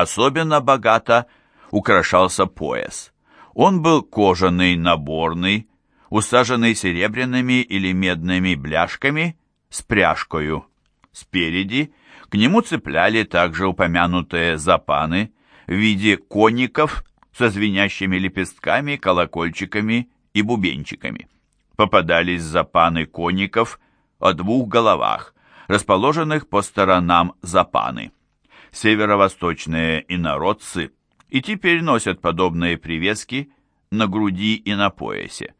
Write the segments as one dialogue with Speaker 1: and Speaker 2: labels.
Speaker 1: Особенно богато украшался пояс. Он был кожаный, наборный, усаженный серебряными или медными бляшками с пряжкою. Спереди к нему цепляли также упомянутые запаны в виде коников со звенящими лепестками, колокольчиками и бубенчиками. Попадались запаны коников о двух головах, расположенных по сторонам запаны. Северо-восточные инородцы и теперь носят подобные привески на груди и на поясе.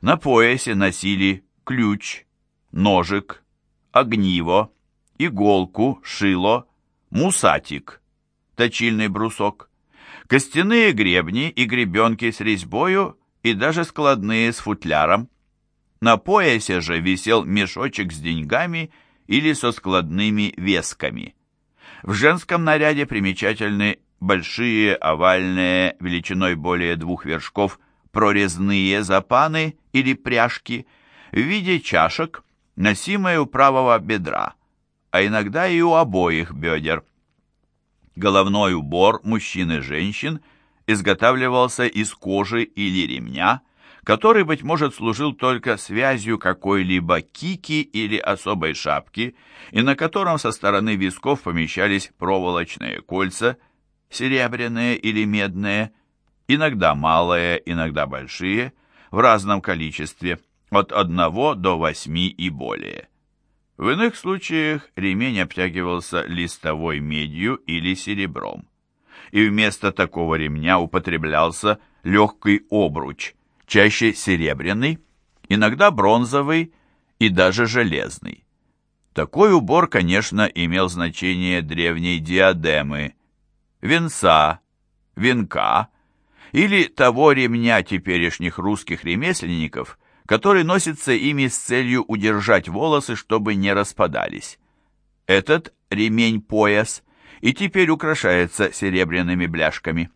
Speaker 1: На поясе носили ключ, ножик, огниво, иголку, шило, мусатик, точильный брусок, костяные гребни и гребенки с резьбою и даже складные с футляром. На поясе же висел мешочек с деньгами или со складными весками. В женском наряде примечательны большие овальные, величиной более двух вершков, прорезные запаны или пряжки в виде чашек, носимые у правого бедра, а иногда и у обоих бедер. Головной убор мужчин и женщин изготавливался из кожи или ремня, который, быть может, служил только связью какой-либо кики или особой шапки, и на котором со стороны висков помещались проволочные кольца, серебряные или медные, иногда малые, иногда большие, в разном количестве, от одного до восьми и более. В иных случаях ремень обтягивался листовой медью или серебром. И вместо такого ремня употреблялся легкий обруч, чаще серебряный, иногда бронзовый и даже железный. Такой убор, конечно, имел значение древней диадемы, венца, венка или того ремня теперешних русских ремесленников, который носится ими с целью удержать волосы, чтобы не распадались. Этот ремень-пояс и теперь украшается серебряными бляшками.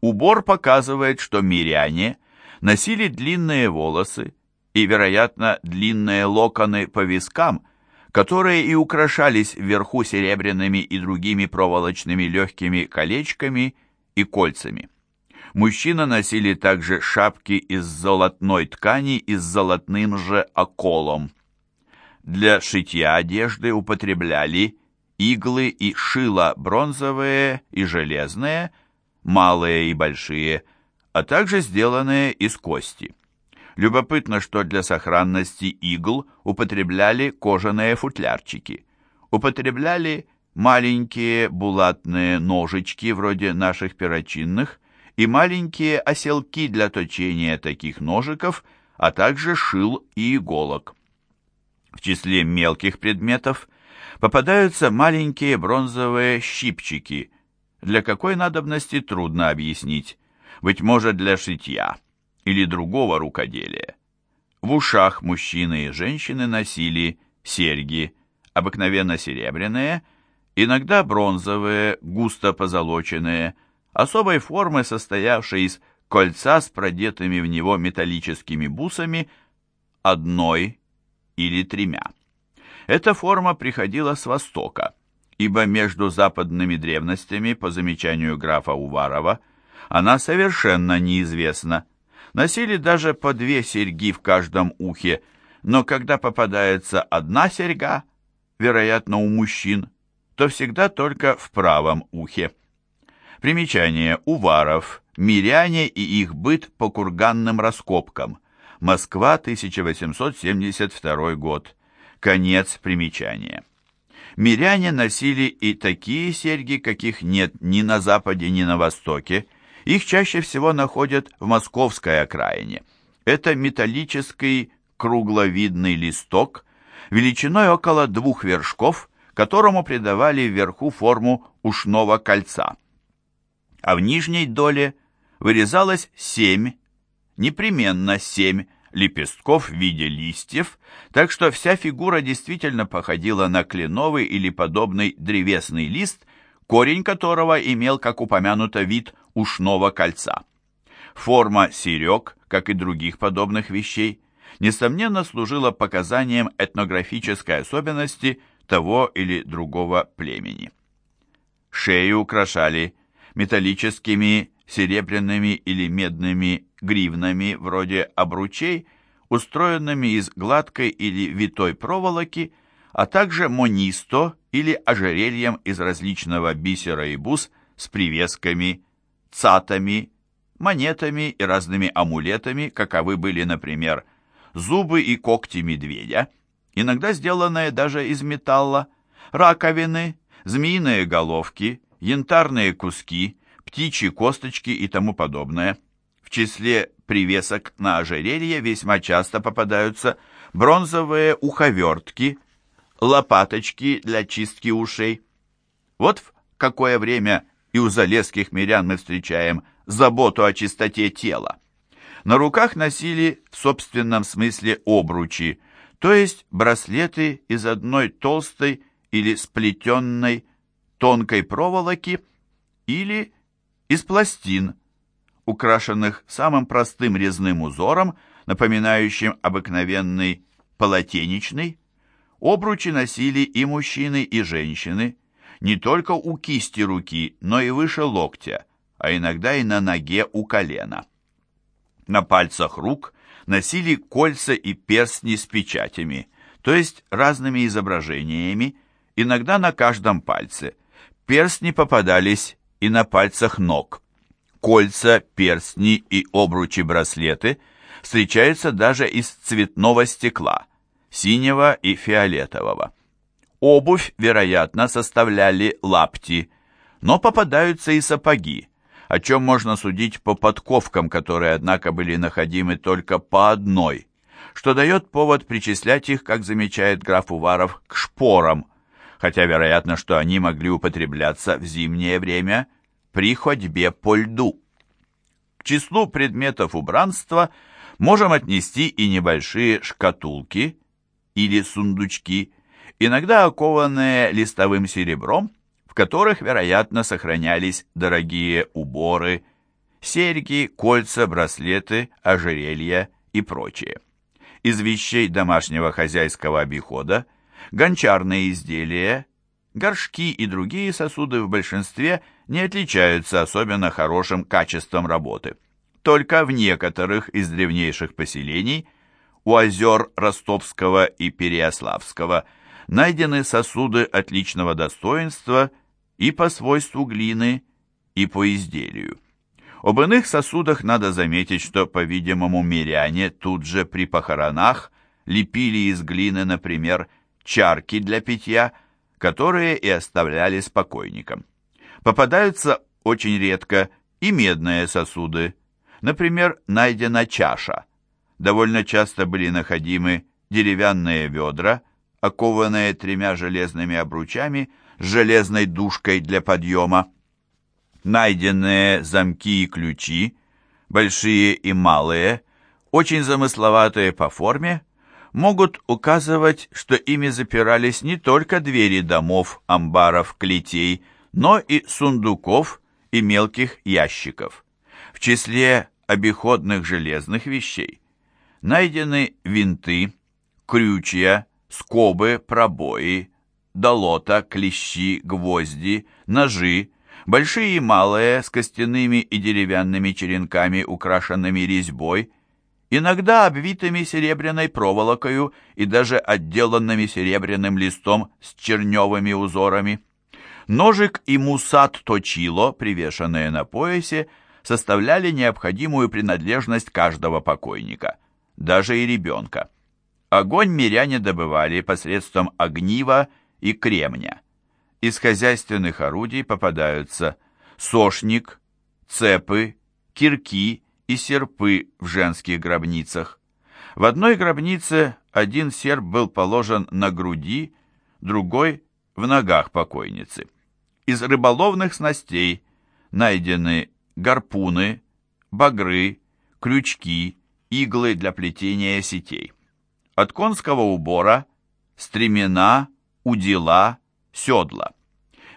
Speaker 1: Убор показывает, что миряне носили длинные волосы и, вероятно, длинные локоны по вискам, которые и украшались вверху серебряными и другими проволочными легкими колечками и кольцами. Мужчины носили также шапки из золотной ткани и с золотным же околом. Для шитья одежды употребляли иглы и шила бронзовые и железные, малые и большие, а также сделанные из кости. Любопытно, что для сохранности игл употребляли кожаные футлярчики. Употребляли маленькие булатные ножички, вроде наших перочинных, и маленькие оселки для точения таких ножиков, а также шил и иголок. В числе мелких предметов попадаются маленькие бронзовые щипчики, для какой надобности трудно объяснить, быть может для шитья или другого рукоделия. В ушах мужчины и женщины носили серьги, обыкновенно серебряные, иногда бронзовые, густо позолоченные, особой формы, состоявшей из кольца с продетыми в него металлическими бусами, одной или тремя. Эта форма приходила с Востока, ибо между западными древностями, по замечанию графа Уварова, она совершенно неизвестна. Носили даже по две серьги в каждом ухе, но когда попадается одна серьга, вероятно, у мужчин, то всегда только в правом ухе. Примечание. Уваров. Миряне и их быт по курганным раскопкам. Москва, 1872 год. Конец примечания. Миряне носили и такие серьги, каких нет ни на западе, ни на востоке. Их чаще всего находят в московской окраине. Это металлический кругловидный листок, величиной около двух вершков, которому придавали вверху форму ушного кольца а в нижней доле вырезалось семь, непременно семь лепестков в виде листьев, так что вся фигура действительно походила на кленовый или подобный древесный лист, корень которого имел, как упомянуто, вид ушного кольца. Форма серег, как и других подобных вещей, несомненно служила показанием этнографической особенности того или другого племени. Шею украшали металлическими, серебряными или медными гривнами вроде обручей, устроенными из гладкой или витой проволоки, а также монисто или ожерельем из различного бисера и бус с привесками, цатами, монетами и разными амулетами, каковы были, например, зубы и когти медведя, иногда сделанные даже из металла, раковины, змеиные головки, янтарные куски, птичьи косточки и тому подобное. В числе привесок на ожерелье весьма часто попадаются бронзовые уховертки, лопаточки для чистки ушей. Вот в какое время и у залесских мирян мы встречаем заботу о чистоте тела. На руках носили в собственном смысле обручи, то есть браслеты из одной толстой или сплетенной тонкой проволоки или из пластин, украшенных самым простым резным узором, напоминающим обыкновенный полотенечный. Обручи носили и мужчины, и женщины, не только у кисти руки, но и выше локтя, а иногда и на ноге у колена. На пальцах рук носили кольца и перстни с печатями, то есть разными изображениями, иногда на каждом пальце. Перстни попадались и на пальцах ног. Кольца, перстни и обручи-браслеты встречаются даже из цветного стекла, синего и фиолетового. Обувь, вероятно, составляли лапти, но попадаются и сапоги, о чем можно судить по подковкам, которые, однако, были находимы только по одной, что дает повод причислять их, как замечает граф Уваров, к шпорам, хотя вероятно, что они могли употребляться в зимнее время при ходьбе по льду. К числу предметов убранства можем отнести и небольшие шкатулки или сундучки, иногда окованные листовым серебром, в которых, вероятно, сохранялись дорогие уборы, серьги, кольца, браслеты, ожерелья и прочее. Из вещей домашнего хозяйского обихода гончарные изделия, горшки и другие сосуды в большинстве не отличаются особенно хорошим качеством работы. Только в некоторых из древнейших поселений у озер Ростовского и Переяславского – найдены сосуды отличного достоинства и по свойству глины, и по изделию. Об иных сосудах надо заметить, что, по-видимому, миряне тут же при похоронах лепили из глины, например, чарки для питья, которые и оставляли спокойникам. Попадаются очень редко и медные сосуды. Например, найдена чаша. Довольно часто были находимы деревянные ведра, окованные тремя железными обручами с железной дужкой для подъема. Найденные замки и ключи, большие и малые, очень замысловатые по форме, могут указывать, что ими запирались не только двери домов, амбаров, клетей, но и сундуков и мелких ящиков. В числе обиходных железных вещей найдены винты, крючья, скобы, пробои, долота, клещи, гвозди, ножи, большие и малые, с костяными и деревянными черенками, украшенными резьбой, иногда обвитыми серебряной проволокою и даже отделанными серебряным листом с черневыми узорами. Ножик и мусат точило, привешенные на поясе, составляли необходимую принадлежность каждого покойника, даже и ребенка. Огонь миряне добывали посредством огнива и кремня. Из хозяйственных орудий попадаются сошник, цепы, кирки и серпы в женских гробницах. В одной гробнице один серп был положен на груди, другой – в ногах покойницы. Из рыболовных снастей найдены гарпуны, багры, крючки, иглы для плетения сетей. От конского убора стремена, удила, седла.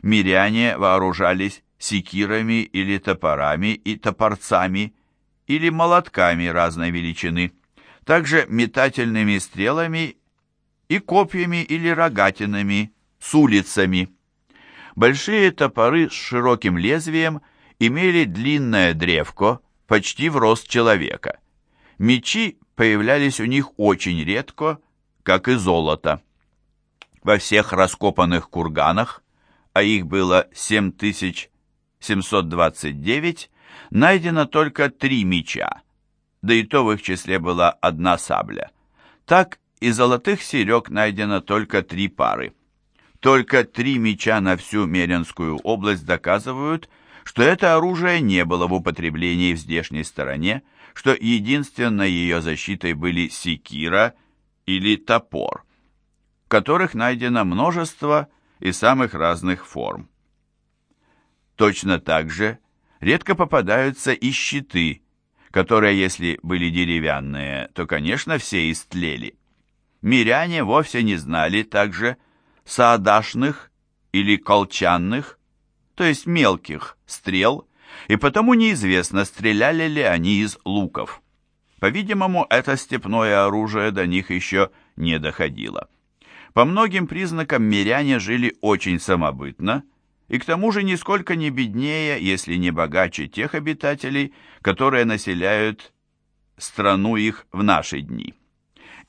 Speaker 1: Миряне вооружались секирами или топорами и топорцами, или молотками разной величины, также метательными стрелами и копьями или рогатинами с улицами. Большие топоры с широким лезвием имели длинное древко, почти в рост человека. Мечи появлялись у них очень редко, как и золото. Во всех раскопанных курганах, а их было 7729, найдено только три меча, да и то в их числе была одна сабля. Так из золотых серег найдено только три пары. Только три меча на всю Меренскую область доказывают, что это оружие не было в употреблении в здешней стороне, что единственной ее защитой были секира или топор, которых найдено множество и самых разных форм. Точно так же редко попадаются и щиты, которые, если были деревянные, то, конечно, все истлели. Миряне вовсе не знали также, саадашных или колчанных, то есть мелких, стрел, и потому неизвестно, стреляли ли они из луков. По-видимому, это степное оружие до них еще не доходило. По многим признакам миряне жили очень самобытно, и к тому же нисколько не беднее, если не богаче тех обитателей, которые населяют страну их в наши дни.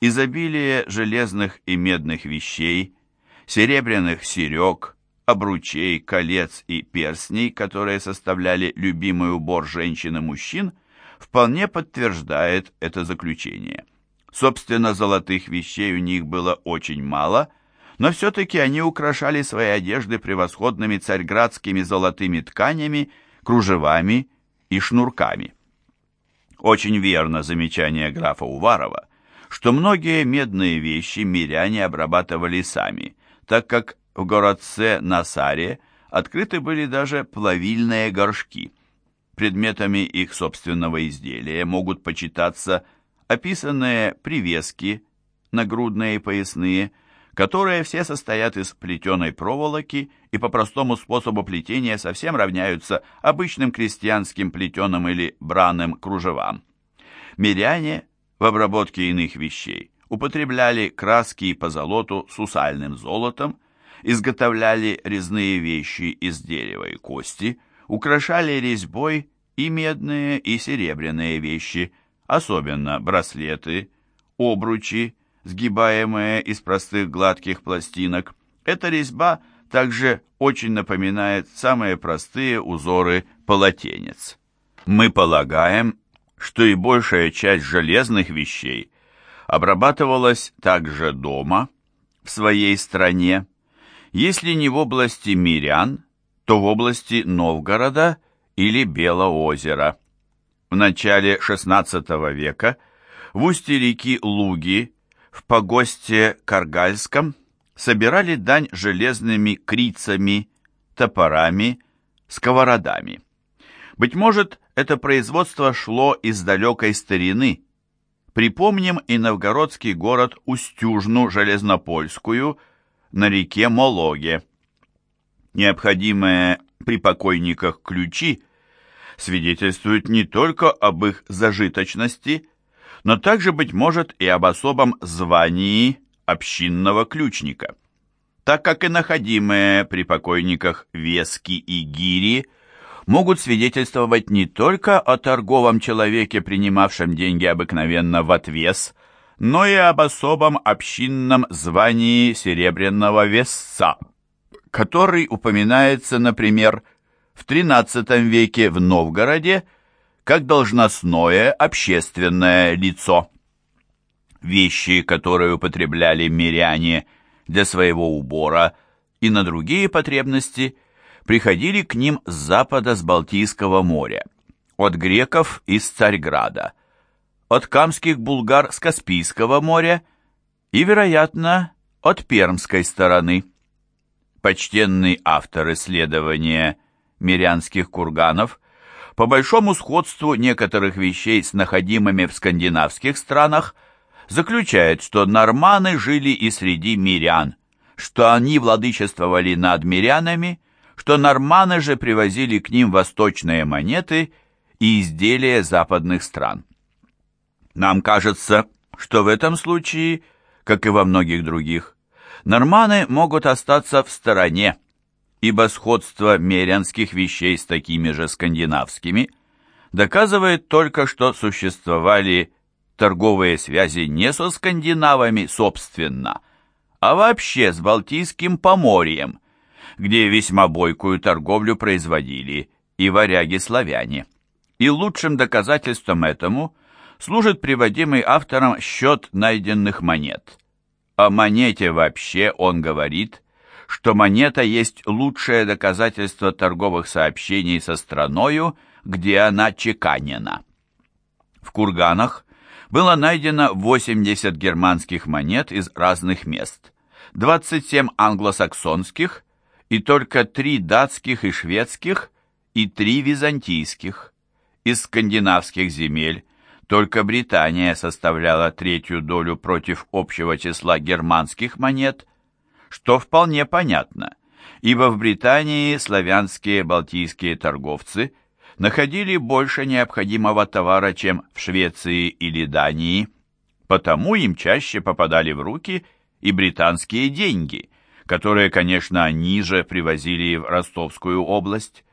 Speaker 1: Изобилие железных и медных вещей – серебряных серег, обручей, колец и перстней, которые составляли любимый убор женщин и мужчин, вполне подтверждает это заключение. Собственно, золотых вещей у них было очень мало, но все-таки они украшали свои одежды превосходными царьградскими золотыми тканями, кружевами и шнурками. Очень верно замечание графа Уварова, что многие медные вещи миряне обрабатывали сами – так как в городце Насаре открыты были даже плавильные горшки. Предметами их собственного изделия могут почитаться описанные привески, нагрудные и поясные, которые все состоят из плетеной проволоки и по простому способу плетения совсем равняются обычным крестьянским плетеным или браным кружевам. Миряне в обработке иных вещей употребляли краски и позолоту с усальным золотом, изготовляли резные вещи из дерева и кости, украшали резьбой и медные, и серебряные вещи, особенно браслеты, обручи, сгибаемые из простых гладких пластинок. Эта резьба также очень напоминает самые простые узоры полотенец. Мы полагаем, что и большая часть железных вещей обрабатывалась также дома, в своей стране, если не в области Мирян, то в области Новгорода или Белоозера. В начале XVI века в устье реки Луги в погосте Каргальском собирали дань железными крицами, топорами, сковородами. Быть может, это производство шло из далекой старины, Припомним и новгородский город Устюжну Железнопольскую на реке Мологе. Необходимые при покойниках ключи свидетельствуют не только об их зажиточности, но также, быть может, и об особом звании общинного ключника. Так как и находимые при покойниках вески и гири – могут свидетельствовать не только о торговом человеке, принимавшем деньги обыкновенно в отвес, но и об особом общинном звании серебряного весца, который упоминается, например, в XIII веке в Новгороде как должностное общественное лицо. Вещи, которые употребляли миряне для своего убора и на другие потребности – приходили к ним с запада с Балтийского моря, от греков из Царьграда, от камских булгар с Каспийского моря и, вероятно, от пермской стороны. Почтенный автор исследования мирянских курганов по большому сходству некоторых вещей с находимыми в скандинавских странах заключает, что норманы жили и среди мирян, что они владычествовали над мирянами что норманы же привозили к ним восточные монеты и изделия западных стран. Нам кажется, что в этом случае, как и во многих других, норманы могут остаться в стороне, ибо сходство мерянских вещей с такими же скандинавскими доказывает только, что существовали торговые связи не со скандинавами, собственно, а вообще с Балтийским поморьем, где весьма бойкую торговлю производили и варяги-славяне. И лучшим доказательством этому служит приводимый автором счет найденных монет. О монете вообще он говорит, что монета есть лучшее доказательство торговых сообщений со страною, где она чеканена. В курганах было найдено 80 германских монет из разных мест, 27 англосаксонских и только 3 датских и шведских и 3 византийских. Из скандинавских земель только Британия составляла третью долю против общего числа германских монет, что вполне понятно, ибо в Британии славянские балтийские торговцы – находили больше необходимого товара, чем в Швеции или Дании, потому им чаще попадали в руки и британские деньги, которые, конечно, они же привозили в Ростовскую область.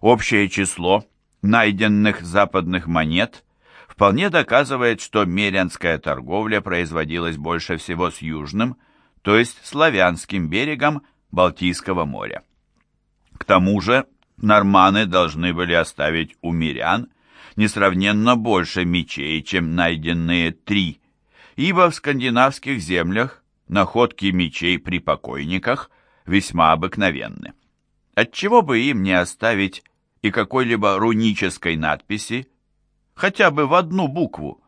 Speaker 1: Общее число найденных западных монет вполне доказывает, что мерянская торговля производилась больше всего с южным, то есть славянским берегом Балтийского моря. К тому же норманы должны были оставить у мирян несравненно больше мечей, чем найденные три, ибо в скандинавских землях находки мечей при покойниках весьма обыкновенны. Отчего бы им не оставить и какой-либо рунической надписи, хотя бы в одну букву?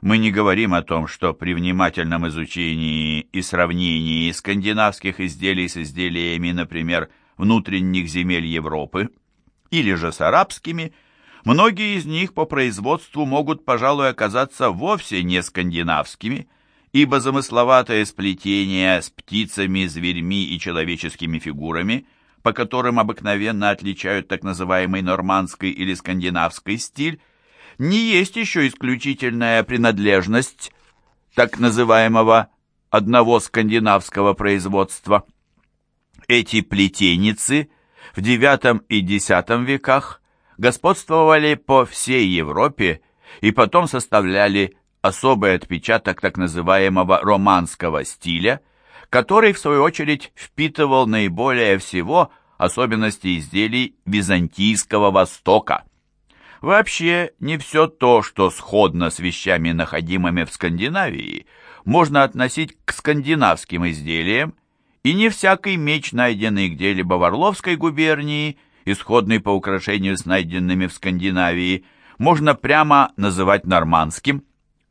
Speaker 1: Мы не говорим о том, что при внимательном изучении и сравнении скандинавских изделий с изделиями, например, внутренних земель Европы, или же с арабскими, многие из них по производству могут, пожалуй, оказаться вовсе не скандинавскими, ибо замысловатое сплетение с птицами, зверьми и человеческими фигурами, по которым обыкновенно отличают так называемый нормандский или скандинавский стиль, не есть еще исключительная принадлежность так называемого одного скандинавского производства. Эти плетеницы в IX и X веках господствовали по всей Европе и потом составляли особый отпечаток так называемого романского стиля, который, в свою очередь, впитывал наиболее всего особенности изделий византийского Востока. Вообще, не все то, что сходно с вещами, находимыми в Скандинавии, можно относить к скандинавским изделиям, и не всякий меч, найденный где-либо в Орловской губернии, исходный по украшению с найденными в Скандинавии, можно прямо называть нормандским.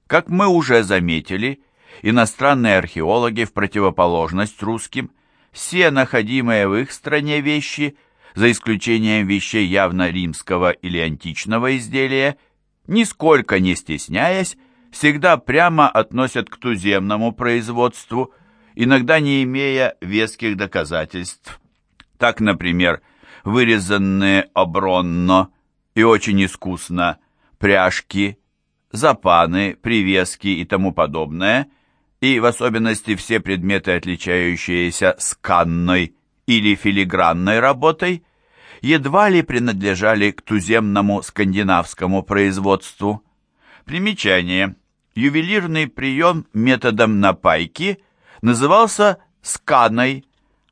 Speaker 1: Как мы уже заметили, иностранные археологи в противоположность русским, все находимые в их стране вещи, за исключением вещей явно римского или античного изделия, нисколько не стесняясь, всегда прямо относят к туземному производству – иногда не имея веских доказательств. Так, например, вырезанные обронно и очень искусно пряжки, запаны, привески и тому подобное, и в особенности все предметы, отличающиеся сканной или филигранной работой, едва ли принадлежали к туземному скандинавскому производству. Примечание. Ювелирный прием методом напайки – назывался сканой,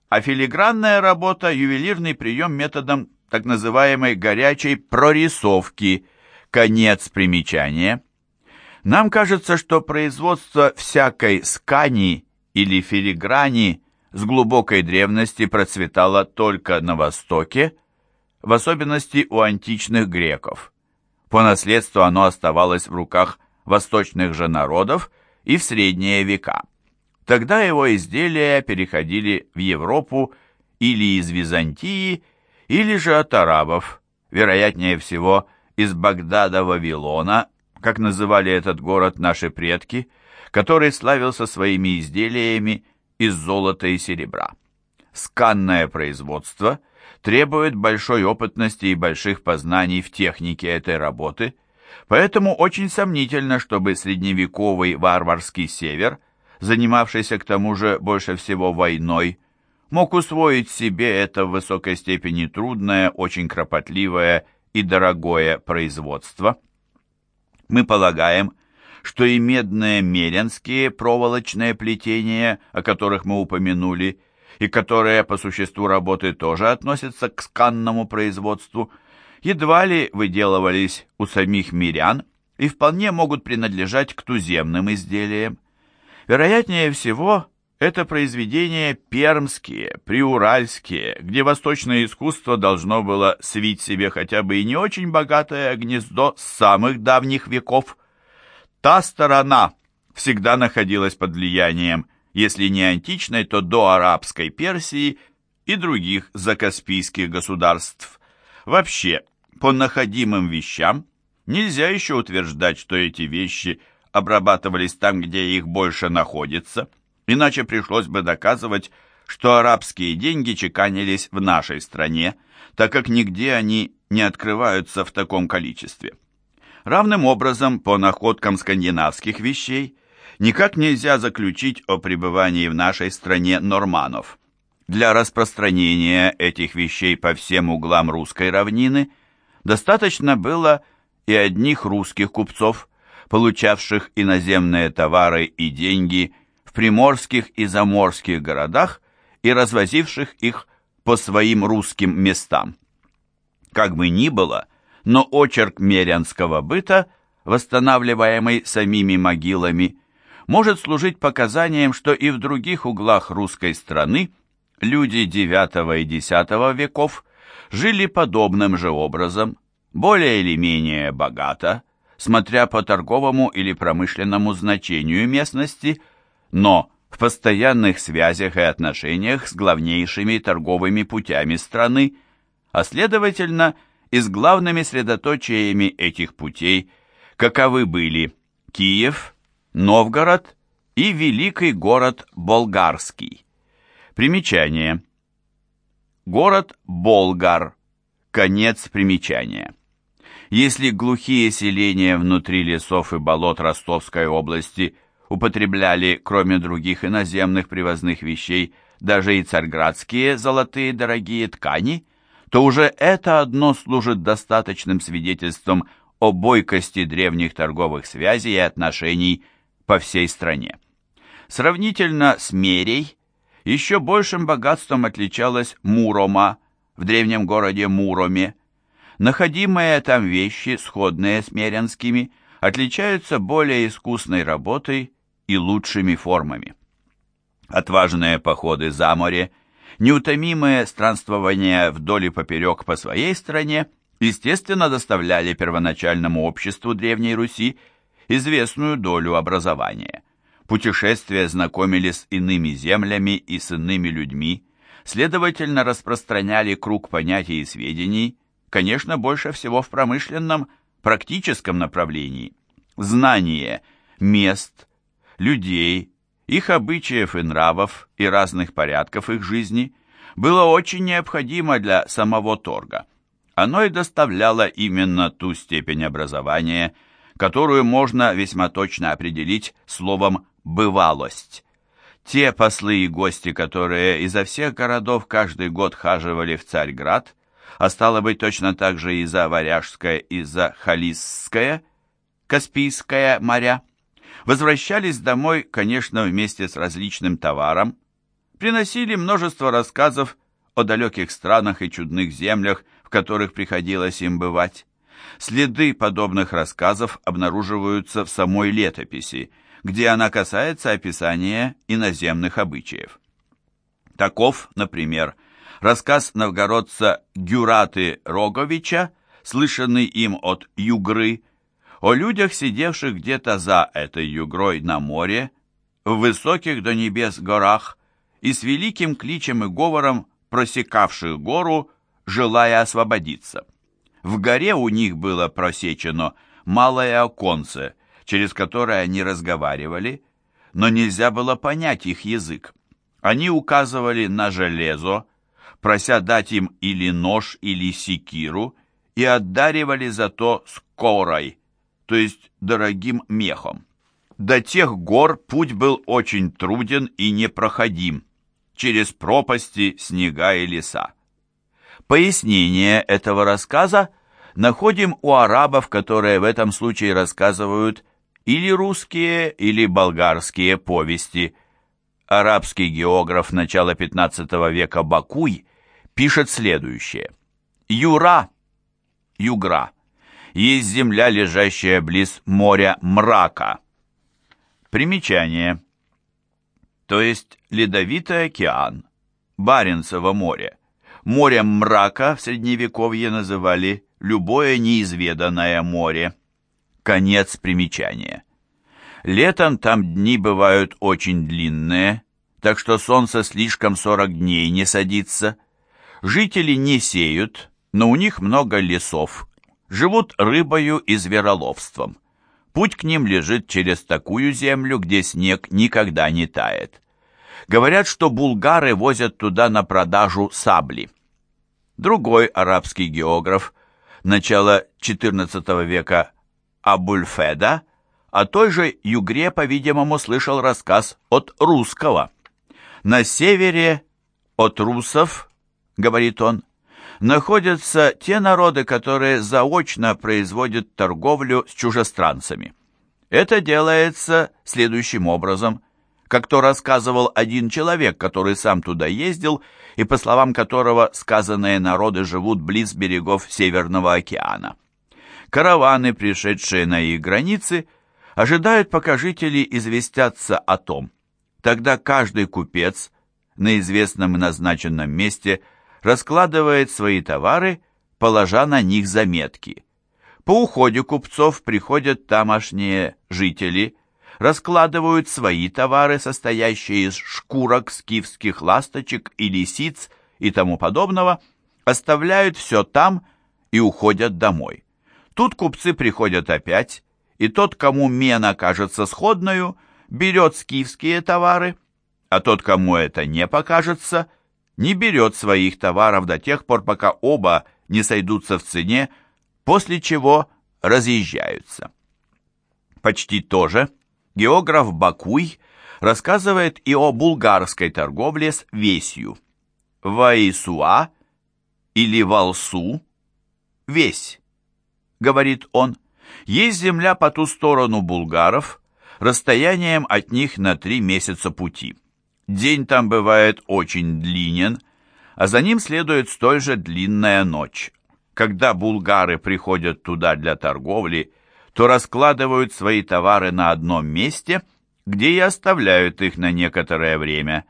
Speaker 1: а филигранная работа – ювелирный прием методом так называемой горячей прорисовки, конец примечания. Нам кажется, что производство всякой скани или филиграни с глубокой древности процветало только на Востоке, в особенности у античных греков. По наследству оно оставалось в руках восточных же народов и в средние века. Тогда его изделия переходили в Европу или из Византии, или же от арабов, вероятнее всего из Багдада Вавилона, как называли этот город наши предки, который славился своими изделиями из золота и серебра. Сканное производство требует большой опытности и больших познаний в технике этой работы, поэтому очень сомнительно, чтобы средневековый варварский север – занимавшийся к тому же больше всего войной, мог усвоить себе это в высокой степени трудное, очень кропотливое и дорогое производство. Мы полагаем, что и медные меренские проволочные плетения, о которых мы упомянули, и которые по существу работы тоже относятся к сканному производству, едва ли выделывались у самих мирян и вполне могут принадлежать к туземным изделиям. Вероятнее всего, это произведения пермские, приуральские, где восточное искусство должно было свить себе хотя бы и не очень богатое гнездо с самых давних веков. Та сторона всегда находилась под влиянием, если не античной, то до арабской Персии и других закаспийских государств. Вообще, по находимым вещам, нельзя еще утверждать, что эти вещи обрабатывались там, где их больше находится – Иначе пришлось бы доказывать, что арабские деньги чеканились в нашей стране, так как нигде они не открываются в таком количестве. Равным образом, по находкам скандинавских вещей, никак нельзя заключить о пребывании в нашей стране норманов. Для распространения этих вещей по всем углам русской равнины достаточно было и одних русских купцов, получавших иноземные товары и деньги – приморских и заморских городах и развозивших их по своим русским местам. Как бы ни было, но очерк мерянского быта, восстанавливаемый самими могилами, может служить показанием, что и в других углах русской страны люди IX и X веков жили подобным же образом, более или менее богато, смотря по торговому или промышленному значению местности – но в постоянных связях и отношениях с главнейшими торговыми путями страны, а следовательно и с главными средоточиями этих путей, каковы были Киев, Новгород и великий город Болгарский. Примечание. Город Болгар. Конец примечания. Если глухие селения внутри лесов и болот Ростовской области – употребляли, кроме других иноземных привозных вещей, даже и царьградские золотые дорогие ткани, то уже это одно служит достаточным свидетельством о бойкости древних торговых связей и отношений по всей стране. Сравнительно с Мерей, еще большим богатством отличалась Мурома в древнем городе Муроме. Находимые там вещи, сходные с меренскими, отличаются более искусной работой и лучшими формами. Отважные походы за море, неутомимые странствования вдоль и поперек по своей стране, естественно, доставляли первоначальному обществу Древней Руси известную долю образования. Путешествия знакомили с иными землями и с иными людьми, следовательно, распространяли круг понятий и сведений, конечно, больше всего в промышленном, практическом направлении. Знание мест, людей, их обычаев и нравов и разных порядков их жизни было очень необходимо для самого торга. Оно и доставляло именно ту степень образования, которую можно весьма точно определить словом «бывалость». Те послы и гости, которые изо всех городов каждый год хаживали в Царьград, а стало быть точно так же и за Варяжское, и за Халисское, Каспийское моря, Возвращались домой, конечно, вместе с различным товаром, приносили множество рассказов о далеких странах и чудных землях, в которых приходилось им бывать. Следы подобных рассказов обнаруживаются в самой летописи, где она касается описания иноземных обычаев. Таков, например, рассказ новгородца Гюраты Роговича, слышанный им от Югры, о людях, сидевших где-то за этой югрой на море, в высоких до небес горах и с великим кличем и говором просекавших гору, желая освободиться. В горе у них было просечено малое оконце, через которое они разговаривали, но нельзя было понять их язык. Они указывали на железо, прося дать им или нож, или секиру, и отдаривали за то скорой, то есть дорогим мехом. До тех гор путь был очень труден и непроходим. через пропасти, снега и леса. Пояснение этого рассказа находим у арабов, которые в этом случае рассказывают или русские, или болгарские повести. Арабский географ начала XV века Бакуй пишет следующее. Юра, Югра, есть земля, лежащая близ моря мрака. Примечание. То есть Ледовитый океан, Баренцево море. Морем мрака в Средневековье называли любое неизведанное море. Конец примечания. Летом там дни бывают очень длинные, так что солнце слишком 40 дней не садится. Жители не сеют, но у них много лесов. Живут рыбою и звероловством. Путь к ним лежит через такую землю, где снег никогда не тает. Говорят, что булгары возят туда на продажу сабли. Другой арабский географ начала XIV века Абульфеда о той же Югре, по-видимому, слышал рассказ от русского. На севере от русов, говорит он, находятся те народы, которые заочно производят торговлю с чужестранцами. Это делается следующим образом, как то рассказывал один человек, который сам туда ездил, и по словам которого сказанные народы живут близ берегов Северного океана. Караваны, пришедшие на их границы, ожидают, пока жители известятся о том. Тогда каждый купец на известном и назначенном месте раскладывает свои товары, положа на них заметки. По уходе купцов приходят тамошние жители – раскладывают свои товары, состоящие из шкурок скифских ласточек и лисиц и тому подобного, оставляют все там и уходят домой. Тут купцы приходят опять, и тот, кому мена кажется сходною, берет скифские товары, а тот, кому это не покажется, не берет своих товаров до тех пор, пока оба не сойдутся в цене, после чего разъезжаются. Почти то же Географ Бакуй рассказывает и о булгарской торговле с весью. Ваисуа или Валсу – весь, говорит он, есть земля по ту сторону булгаров, расстоянием от них на три месяца пути. День там бывает очень длинен, а за ним следует столь же длинная ночь. Когда булгары приходят туда для торговли – то раскладывают свои товары на одном месте, где и оставляют их на некоторое время.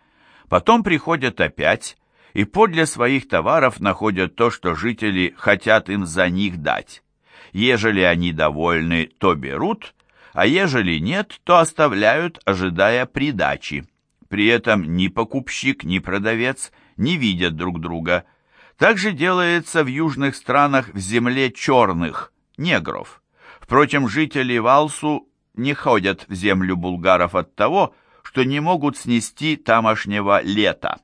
Speaker 1: Потом приходят опять и подле своих товаров находят то, что жители хотят им за них дать. Ежели они довольны, то берут, а ежели нет, то оставляют, ожидая придачи. При этом ни покупщик, ни продавец не видят друг друга. Так же делается в южных странах в земле черных, негров. Впрочем, жители Валсу не ходят в землю булгаров от того, что не могут снести тамошнего лета.